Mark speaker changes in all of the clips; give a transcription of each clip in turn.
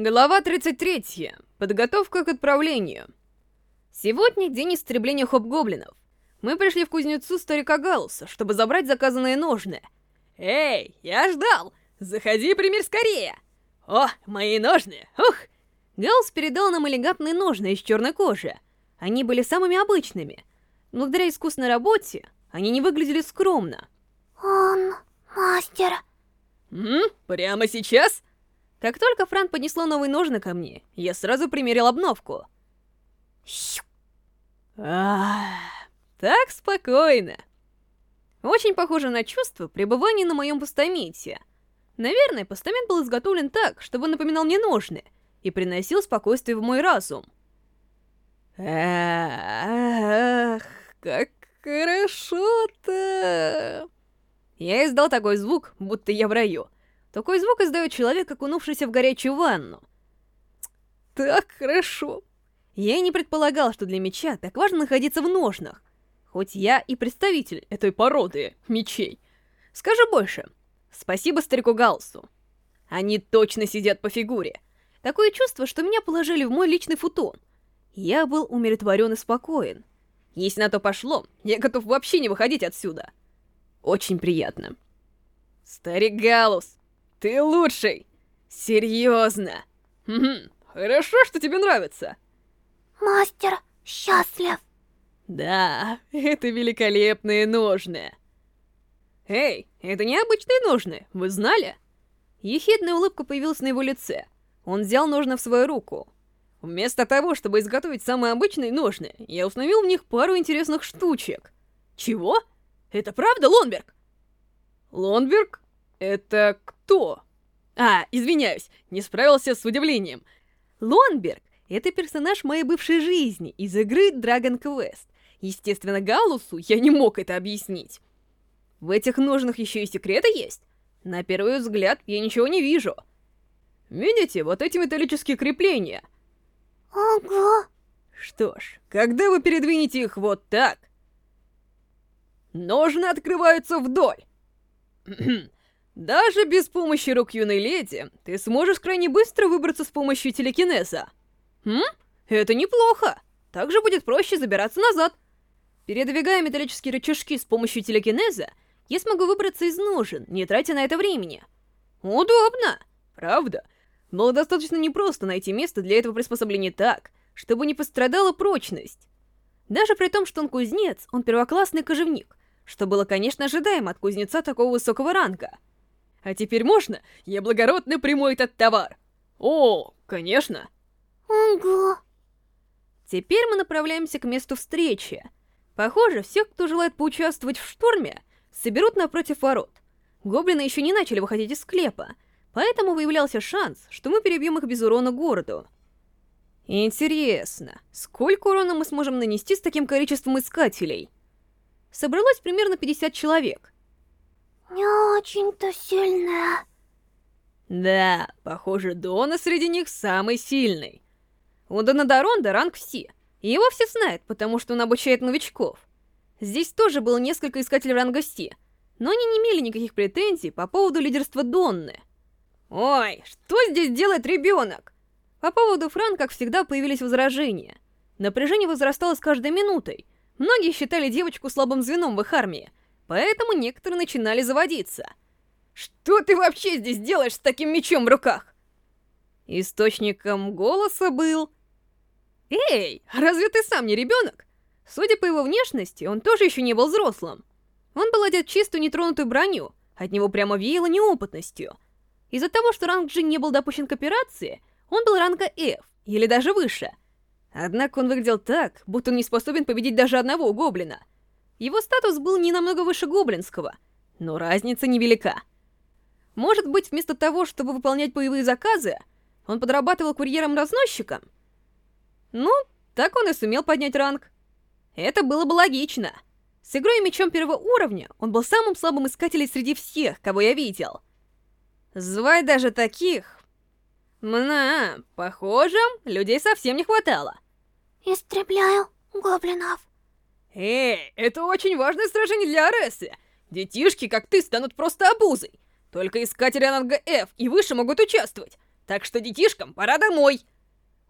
Speaker 1: Глава 33. Подготовка к отправлению. Сегодня день истребления хоп-гоблинов. Мы пришли в кузнецу старика Галуса, чтобы забрать заказанные ножны.
Speaker 2: Эй, я ждал! Заходи, пример скорее! О, мои ножны! Ух!
Speaker 1: Галус передал нам элегантные ножны из черной кожи. Они были самыми обычными. Благодаря искусной работе, они не выглядели скромно.
Speaker 3: Он мастер.
Speaker 2: М? Прямо сейчас?
Speaker 1: Как только Фран поднесла новые ножны ко мне, я сразу примерил обновку.
Speaker 2: Ах, так спокойно.
Speaker 1: Очень похоже на чувство пребывания на моем постаменте. Наверное, постамент был изготовлен так, чтобы напоминал мне ножны, и приносил спокойствие в мой разум.
Speaker 2: Ах, как хорошо-то!
Speaker 1: Я издал такой звук, будто я в раю. Такой звук издает человек, окунувшийся в горячую ванну.
Speaker 2: Так хорошо.
Speaker 1: Я и не предполагал, что для меча так важно находиться в ножнах. Хоть я и представитель этой породы мечей. Скажу больше. Спасибо старику Галсу. Они точно сидят по фигуре. Такое чувство, что меня положили в мой личный футон. Я был умиротворен и спокоен. Если на то пошло, я готов вообще не выходить отсюда. Очень приятно.
Speaker 2: Старик Галус, ты лучший! Серьезно! Угу. Хорошо, что тебе нравится.
Speaker 3: Мастер счастлив.
Speaker 2: Да, это великолепные ножны.
Speaker 1: Эй, это необычные ножны, вы знали? Ехидная улыбка появилась на его лице. Он взял ножны в свою руку. Вместо того, чтобы изготовить самые обычные ножны, я установил в них пару интересных штучек.
Speaker 2: Чего? Это правда, Лонберг?
Speaker 1: Лонберг? Это кто?
Speaker 2: А, извиняюсь, не справился с удивлением.
Speaker 1: Лонберг — это персонаж моей бывшей жизни из игры Dragon Quest. Естественно, Галусу я не мог это объяснить. В этих ножнах еще и секреты есть? На первый взгляд я ничего не вижу. Видите, вот эти металлические крепления?
Speaker 3: Ого.
Speaker 2: Что ж, когда вы передвинете их вот так, ножны открываются вдоль. Даже без помощи рук юной леди, ты сможешь крайне быстро выбраться с помощью телекинеза. Хм? Это неплохо. Также будет проще забираться назад. Передвигая металлические рычажки с помощью телекинеза, я смогу выбраться из ножен, не тратя на это времени. Удобно, правда? Было достаточно непросто найти место для этого приспособления так, чтобы не пострадала прочность. Даже при том, что он кузнец, он первоклассный кожевник, что было, конечно, ожидаемо от кузнеца такого высокого ранга. А теперь можно? Я благородно приму этот товар. О, конечно.
Speaker 3: Ого.
Speaker 1: Теперь мы направляемся к месту встречи. Похоже, всех, кто желает поучаствовать в штурме, соберут напротив ворот. Гоблины еще не начали выходить из склепа, поэтому выявлялся шанс, что мы перебьем их без урона городу. Интересно, сколько урона мы сможем нанести с таким количеством искателей? Собралось примерно 50 человек —
Speaker 3: не очень-то сильная.
Speaker 1: Да, похоже, Дона среди них самый сильный. У Дона Доронда ранг Си, его все знают, потому что он обучает новичков. Здесь тоже было несколько искателей ранга Си, но они не имели никаких претензий по поводу лидерства Донны. Ой, что здесь делает ребенок? По поводу Фран, как всегда, появились возражения. Напряжение возрастало с каждой минутой. Многие считали девочку слабым звеном в их армии, Поэтому некоторые начинали заводиться. «Что ты вообще здесь делаешь с таким мечом в руках?» Источником голоса был... «Эй, разве ты сам не ребенок?» Судя по его внешности, он тоже еще не был взрослым. Он был одет в чистую нетронутую броню, от него прямо веяло неопытностью. Из-за того, что ранг G не был допущен к операции, он был ранга F, или даже выше. Однако он выглядел так, будто он не способен победить даже одного гоблина — его статус был не намного выше гоблинского, но разница невелика. Может быть, вместо того, чтобы выполнять боевые заказы, он подрабатывал курьером-разносчиком? Ну, так он и сумел поднять ранг. Это было бы логично. С игрой и мечом первого уровня он был самым слабым искателем среди всех, кого я видел. Звать даже таких... Мна, похоже, людей совсем не хватало.
Speaker 3: Истребляю гоблинов.
Speaker 2: Эй, это очень важное сражение для Аресы. Детишки, как ты, станут просто обузой. Только искатели ранга F и выше могут участвовать. Так что детишкам пора домой.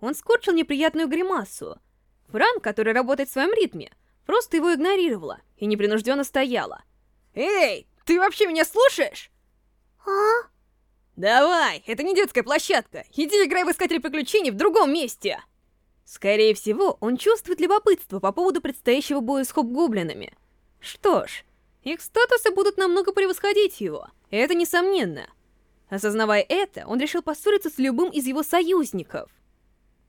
Speaker 1: Он скорчил неприятную гримасу. Фран, который работает в своем ритме, просто его игнорировала и непринужденно стояла.
Speaker 2: Эй, ты вообще меня слушаешь?
Speaker 3: А?
Speaker 2: Давай, это не детская площадка. Иди играй в Искатель Приключений в другом месте.
Speaker 1: Скорее всего, он чувствует любопытство по поводу предстоящего боя с хоп-гоблинами. Что ж, их статусы будут намного превосходить его, это несомненно. Осознавая это, он решил поссориться с любым из его союзников.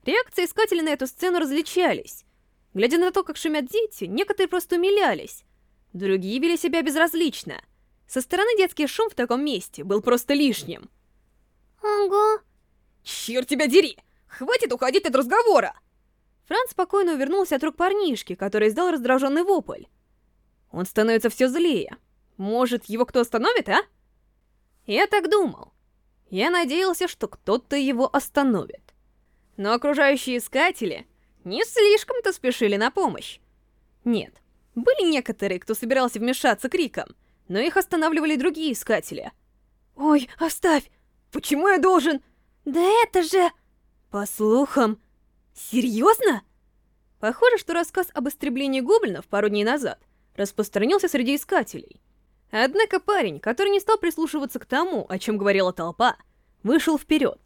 Speaker 1: Реакции искателей на эту сцену различались. Глядя на то, как шумят дети, некоторые просто умилялись. Другие вели себя безразлично. Со стороны детский шум в таком месте был просто лишним.
Speaker 3: Ого.
Speaker 2: Черт тебя дери! Хватит уходить от разговора!
Speaker 1: Франц спокойно увернулся от рук парнишки, который издал раздраженный вопль. Он становится все злее. Может, его кто остановит, а? Я так думал. Я надеялся, что кто-то его остановит. Но окружающие искатели не слишком-то спешили на помощь. Нет, были некоторые, кто собирался вмешаться криком, но их останавливали другие искатели. «Ой, оставь! Почему я должен...»
Speaker 3: Да это же...
Speaker 1: По слухам... Серьезно? Похоже, что рассказ об истреблении гоблинов пару дней назад распространился среди искателей. Однако парень, который не стал прислушиваться к тому, о чем говорила толпа, вышел вперед.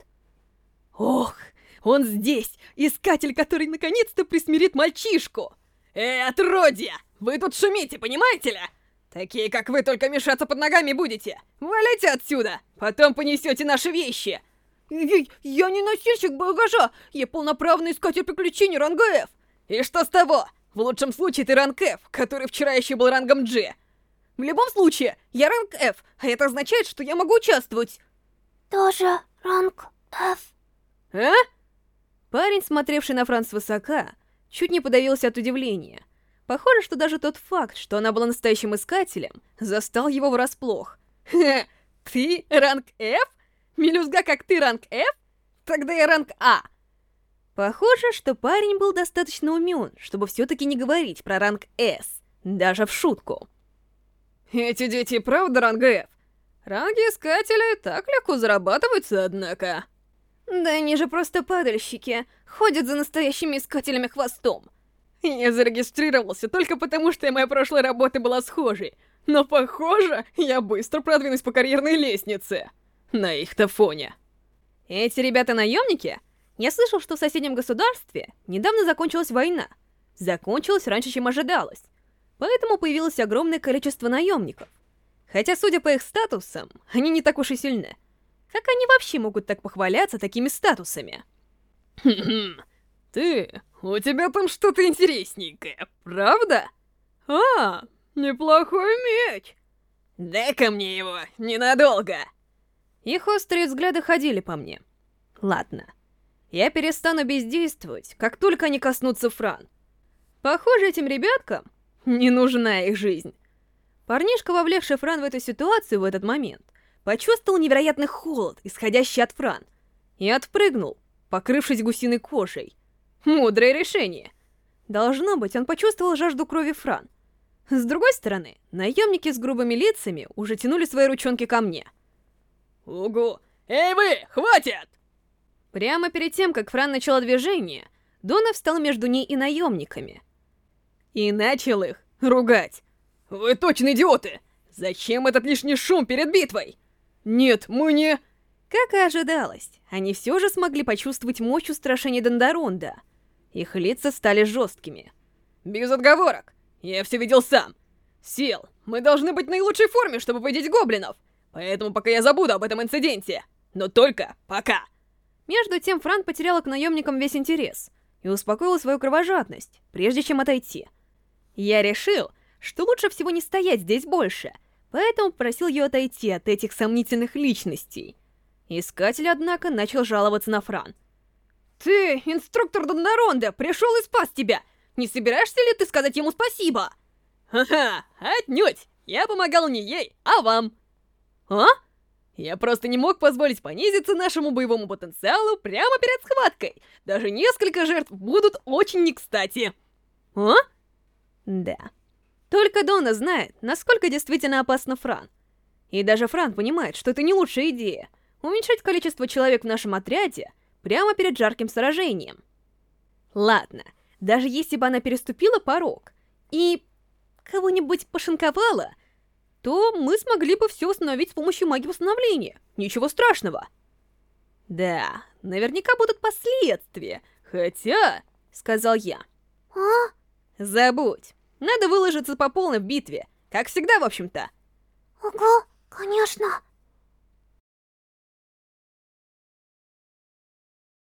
Speaker 2: Ох, он здесь! Искатель, который наконец-то присмирит мальчишку! Эй, отродья! Вы тут шумите, понимаете ли? Такие, как вы, только мешаться под ногами будете! Валяйте отсюда! Потом понесете наши вещи!
Speaker 1: Я, я не носильщик багажа! Я полноправный искатель приключений ранга F!
Speaker 2: И что с того? В лучшем случае ты ранг F, который вчера еще был рангом G. В любом случае, я ранг F, а это означает, что я могу участвовать.
Speaker 3: Тоже ранг F.
Speaker 2: А?
Speaker 1: Парень, смотревший на Франц высока, чуть не подавился от удивления. Похоже, что даже тот факт, что она была настоящим искателем, застал его врасплох.
Speaker 2: Хе, ты ранг F? Мелюзга, как ты ранг F? Тогда я ранг А.
Speaker 1: Похоже, что парень был достаточно умен, чтобы все-таки не говорить про ранг S, даже в шутку.
Speaker 2: Эти дети правда ранга F? Ранги искателей так легко зарабатываются, однако.
Speaker 1: Да они же просто падальщики, ходят за настоящими искателями хвостом.
Speaker 2: Я зарегистрировался только потому, что моя прошлая работа была схожей. Но, похоже, я быстро продвинусь по карьерной лестнице. На их-то фоне.
Speaker 1: Эти ребята наемники? Я слышал, что в соседнем государстве недавно закончилась война. Закончилась раньше, чем ожидалось. Поэтому появилось огромное количество наемников. Хотя, судя по их статусам, они не так уж и сильны. Как они вообще могут так похваляться такими статусами?
Speaker 2: Ты, у тебя там что-то интересненькое, правда? А, неплохой меч. Дай-ка мне его, ненадолго.
Speaker 1: Их острые взгляды ходили по мне. Ладно. Я перестану бездействовать, как только они коснутся Фран. Похоже, этим ребяткам не нужна их жизнь. Парнишка, вовлекший Фран в эту ситуацию в этот момент, почувствовал невероятный холод, исходящий от Фран, и отпрыгнул, покрывшись гусиной кожей. Мудрое решение. Должно быть, он почувствовал жажду крови Фран. С другой стороны, наемники с грубыми лицами уже тянули свои ручонки ко мне.
Speaker 2: Угу! Эй вы, хватит!
Speaker 1: Прямо перед тем, как Фран начала движение, Дона встал между ней и наемниками.
Speaker 2: И начал их ругать. Вы точно идиоты! Зачем этот лишний шум перед битвой? Нет, мы не...
Speaker 1: Как и ожидалось, они все же смогли почувствовать мощь устрашения Дондаронда. Их лица стали жесткими.
Speaker 2: Без отговорок. Я все видел сам. Сил, мы должны быть в наилучшей форме, чтобы победить гоблинов. Поэтому пока я забуду об этом инциденте. Но только пока.
Speaker 1: Между тем Фран потеряла к наемникам весь интерес и успокоила свою кровожадность, прежде чем отойти. Я решил, что лучше всего не стоять здесь больше, поэтому попросил ее отойти от этих сомнительных личностей. Искатель, однако, начал жаловаться на Фран.
Speaker 2: «Ты, инструктор Дондаронда, пришел и спас тебя! Не собираешься ли ты сказать ему спасибо?» «Ха-ха, отнюдь! Я помогал не ей, а вам!» «А?» Я просто не мог позволить понизиться нашему боевому потенциалу прямо перед схваткой. Даже несколько жертв будут очень не кстати.
Speaker 1: А? Да. Только Дона знает, насколько действительно опасна Фран. И даже Фран понимает, что это не лучшая идея. уменьшать количество человек в нашем отряде прямо перед жарким сражением. Ладно, даже если бы она переступила порог и кого-нибудь пошинковала, то мы смогли бы все установить с помощью магии восстановления. Ничего страшного. Да, наверняка будут последствия, хотя... — сказал я.
Speaker 3: А?
Speaker 1: Забудь. Надо выложиться по полной в битве. Как всегда, в общем-то.
Speaker 3: Ого, конечно.